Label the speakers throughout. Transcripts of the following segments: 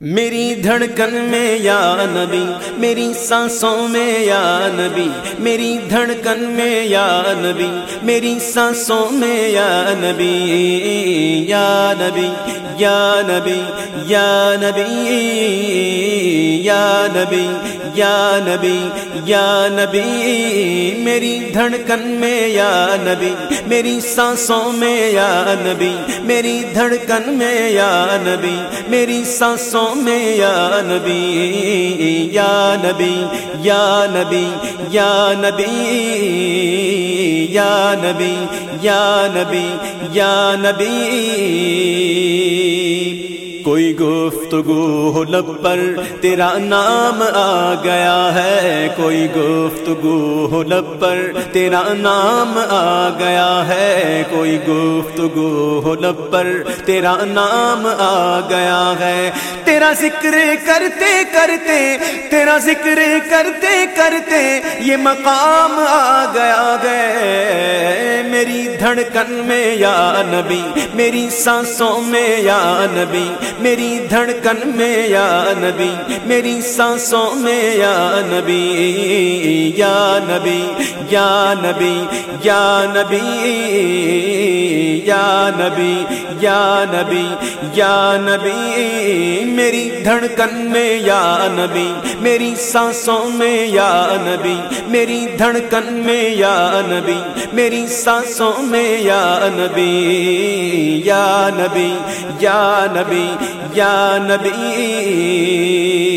Speaker 1: میری دھڑکن میں یا نبی، میری سانسوں میں یا نبی، میری دھڑکن میں یا نبی، میری سانسوں میں یا نبی یا نبی یا نبی یا نبی یا نبی یا نبی یا نبی میری دھڑکن میں یا نبی میری سانسوں میں یا نبی میری دھڑکن میں یا نبی میری سانسوں میں یا نبی یا نبی یا نبی یا نبی یا نبی یا نبی یا نبی کوئی گفتگو ہو لب پر، تیرا نام آ گیا ہے۔ کوئی گفتگو ہو لب پر، تیرا نام آ گیا ہے۔ کوئی گفتگو ہو لب پر، تیرا نام آ گیا ہے۔ تیرا ذکر کرتے کرتے، تیرا ذکر کرتے کرتے یہ مقام آ گیا گئے میری دھڑکن میں یا نبی، میری سانسوں میں یا نبی میری دھڑکن میں یا نبی میری سانسوں میں یا نبی یا نبی یا نبی یا نبی یا نبی یا نبی یا نبی میری دھڑکن میں یا نبی میری سانسوں میں یا نبی میری دھڑکن میں یا نبی میری سانسوں میں یا نبی یا نبی یا نبی یا نبی۔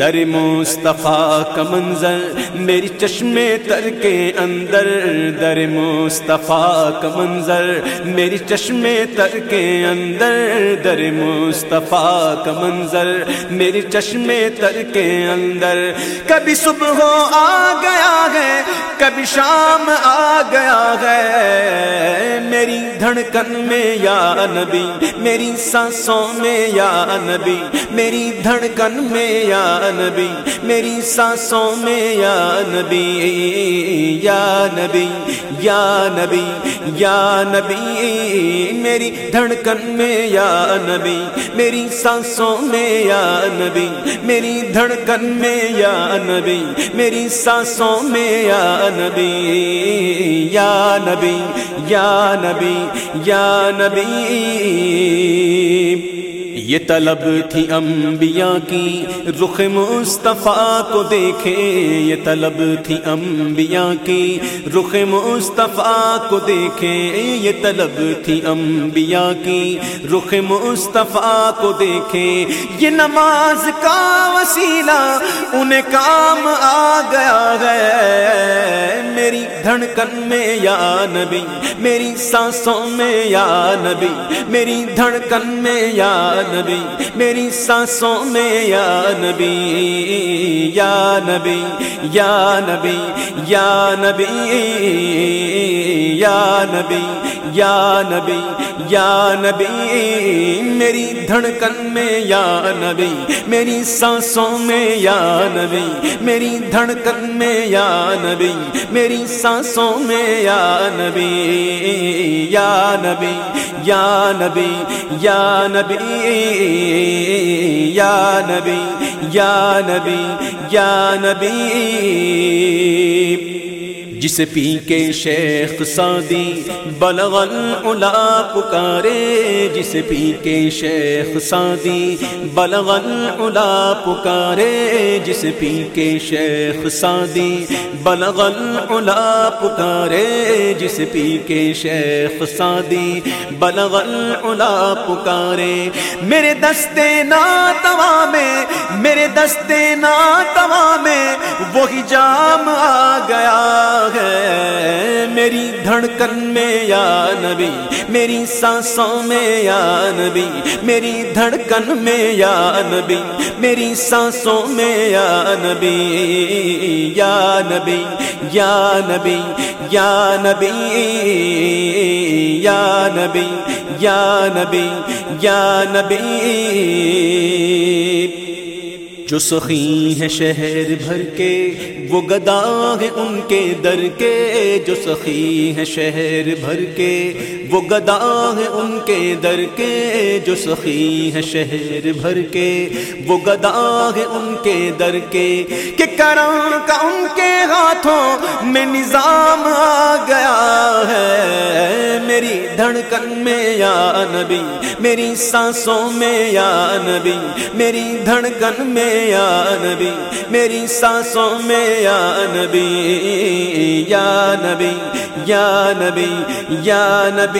Speaker 1: در مصطفیٰ کا منظر، میری چشمے تر کے اندر۔ در مصطفیٰ کا منظر، میری چشمے تر کے اندر۔ در مصطفیٰ کا منظر، میری چشمے تر کے اندر۔ کبھی صبح آ گیا ہے، کبھی شام آ گیا ہے۔ میری دھڑکن میں یا نبی، میری سانسوں میں یا نبی، میری دھڑکن میں یا نبی میری سانسوں میں یا نبی یا نبی یا نبی یا نبی میری دھڑکن میں یا نبی میری سانسوں میں یا نبی میری دھڑکن میں یا نبی میری سانسوں میں یا نبی یا نبی یا نبی یا نبی یہ طلب تھی انبیاء کی۔ رخ مصطفیٰ کو دیکھے، یہ طلب تھی انبیاء کی۔ رخ مصطفیٰ کو دیکھے، یہ طلب تھی انبیاء کی۔ رخ مصطفیٰ کو دیکھے، یہ نماز کا وسیلہ، انہیں کام آ گیا ہے۔ میری دھڑکن میں یا نبی، میری سانسوں میں یا نبی، میری دھڑکن میں یا نبی۔ میری سانسوں میں یا نبی یا نبی یا نبی یا نبی یا نبی یا نبی یا نبی میری دھڑکن میں یا نبی میری سانسوں میں یا نبی میری دھڑکن میں یا نبی میری سانسوں میں یا نبی یا نبی یا نبی یا نبی یا نبی یا نبی یا نبی جس پی کے شیخ سادی بلغل الا پکارے، جس پی کے شیخ سادی بلغل الا پکارے، جس پی کے شیخ سادی بلغل الا پکارے، جس پی کے شیخ سادی بلغل الا پکارے۔ میرے دستے نا میں، میرے دستے نا میں وہی جام آ گیا۔ ہے میری دھڑکن میں یا نبی میری سانسوں میں یا نبی میری دھڑکن میں یا نبی میری سانسوں میں یا نبی یا نبی یا نبی یا نبی یا نبی یا نبی یا نبی جو سخی ہے شہر بھر کے، وہ گدا ہے ان کے در کے۔ جو سخی ہے شہر بھر کے وہ گدا ہے ان کے در کے جو سخی ہے شہر بھر کے۔ وہ گدا ہے ان کے در کے کہ کرم کا ان کے ہاتھوں میں نظام آ گیا ہے۔ میری دھڑکن میں یا نبی، میری سانسوں میں یا نبی، میری دھڑکن میں یا نبی، میری سانسوں میں یا نبی یا نبی یا نبی یا نبی۔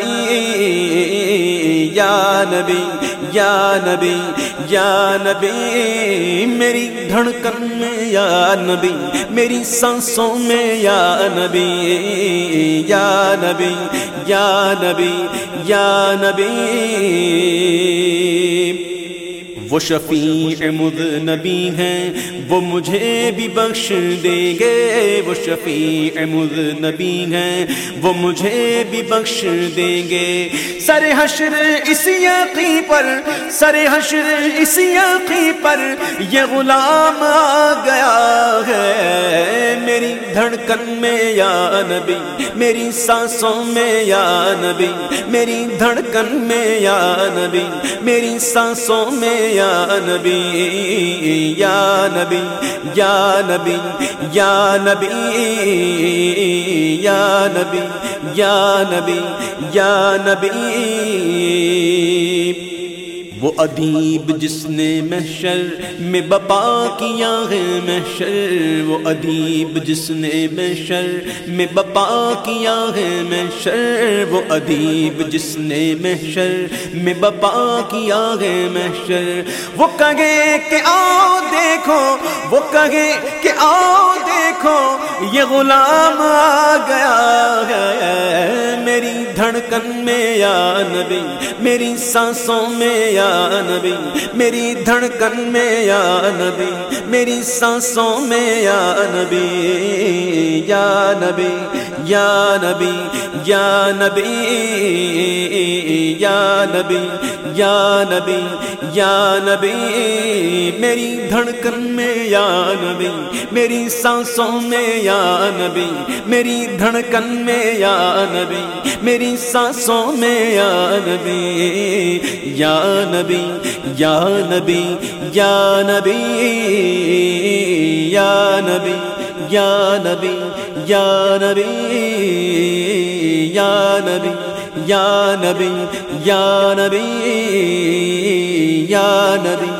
Speaker 1: یا نبی یا نبی یا نبی، میری دھڑکن میں یا نبی، میری سانسوں میں یا نبی یا نبی یا نبی یا نبی۔ وہ شفیع مد نبی ہیں، وہ مجھے بھی بخش دیں گے۔ وہ شفیع مد نبی ہیں، وہ مجھے بھی بخش دیں گے۔ سر حشر اس یقی پر، سر حشر اس یقی پر یہ غلام آ گیا ہے۔ میری دھڑکن میں یا نبی، میری سانسوں میں یا نبی، میری دھڑکن میں یا نبی، میری سانسوں میں یا نبی یا نبی یا نبی یا نبی یا نبی یا نبی یا نبی۔ وہ ادیب جس نے محشر میں بپا کیا ہے محشر، وہ ادیب جس نے محشر میں بپا کیا ہے محشر، وہ ادیب جس نے محشر میں بپا کیا ہے محشر۔ وہ کہے کہ آؤ دیکھو، وہ کہے کہ آؤ دیکھو۔ یہ غلام آ گیا ہے میری دھڑکن میں یا نبی میری سانسوں میں یا نبی میری دھڑکن میں یا نبی میری سانسوں میں یا نبی یا نبی یا نبی یا نبی یا نبی یا نبی یا نبی میری دھڑکن میں یا نبی میری سانسوں میں یا نبی میری دھڑکن میں یا نبی میری سانسوں میں یا نبی یا نبی یا نبی یا نبی یا نبی یا نبی یا نبی یا نبی یا نبی یا نبی یا نبی